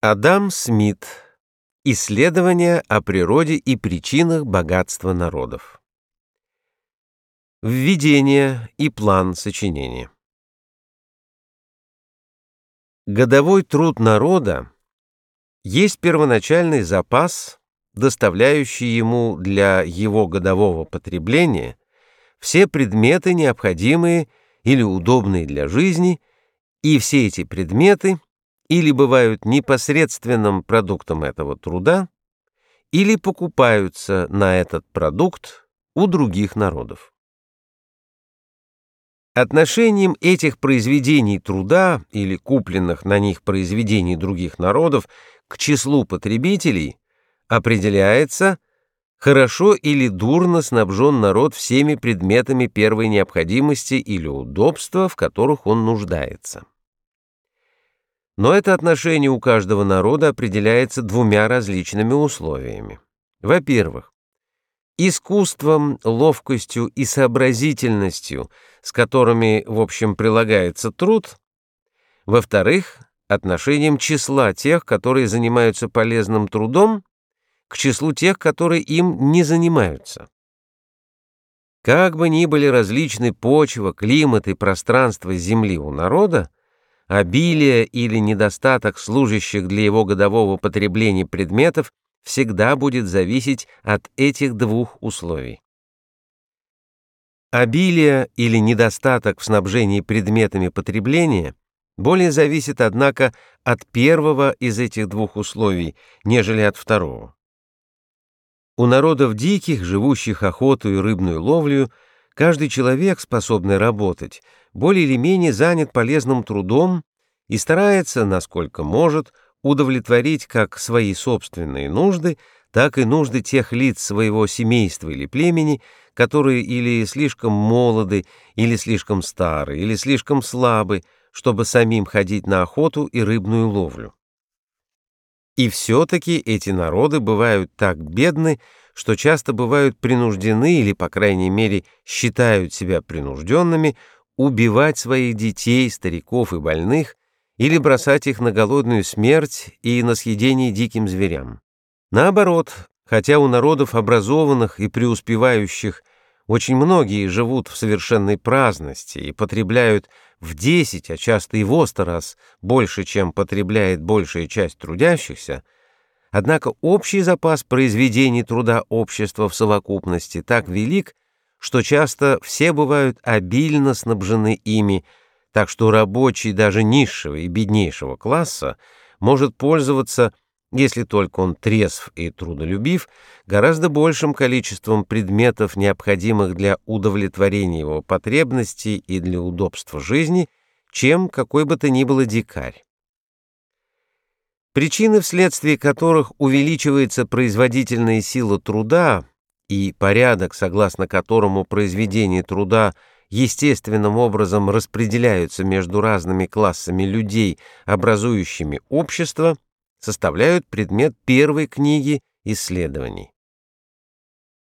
Адам Смит. Исследования о природе и причинах богатства народов. Введение и план сочинения. Годовой труд народа есть первоначальный запас, доставляющий ему для его годового потребления все предметы, необходимые или удобные для жизни, и все эти предметы – или бывают непосредственным продуктом этого труда, или покупаются на этот продукт у других народов. Отношением этих произведений труда или купленных на них произведений других народов к числу потребителей определяется, хорошо или дурно снабжен народ всеми предметами первой необходимости или удобства, в которых он нуждается. Но это отношение у каждого народа определяется двумя различными условиями. Во-первых, искусством, ловкостью и сообразительностью, с которыми, в общем, прилагается труд. Во-вторых, отношением числа тех, которые занимаются полезным трудом, к числу тех, которые им не занимаются. Как бы ни были различны почва, климат и пространство Земли у народа, Обилие или недостаток служащих для его годового потребления предметов всегда будет зависеть от этих двух условий. Обилие или недостаток в снабжении предметами потребления более зависит, однако, от первого из этих двух условий, нежели от второго. У народов диких, живущих охоту и рыбную ловлю, каждый человек, способный работать, более или менее занят полезным трудом и старается, насколько может, удовлетворить как свои собственные нужды, так и нужды тех лиц своего семейства или племени, которые или слишком молоды, или слишком стары, или слишком слабы, чтобы самим ходить на охоту и рыбную ловлю. И все-таки эти народы бывают так бедны, что часто бывают принуждены или, по крайней мере, считают себя принужденными убивать своих детей, стариков и больных или бросать их на голодную смерть и на съедение диким зверям. Наоборот, хотя у народов образованных и преуспевающих очень многие живут в совершенной праздности и потребляют в 10, а часто и в 100 раз больше, чем потребляет большая часть трудящихся, однако общий запас произведений труда общества в совокупности так велик, что часто все бывают обильно снабжены ими, так что рабочий даже низшего и беднейшего класса может пользоваться, если только он трезв и трудолюбив, гораздо большим количеством предметов, необходимых для удовлетворения его потребностей и для удобства жизни, чем какой бы то ни было дикарь. Причины, вследствие которых увеличивается производительная сила труда, и порядок, согласно которому произведение труда естественным образом распределяются между разными классами людей, образующими общество, составляют предмет первой книги исследований.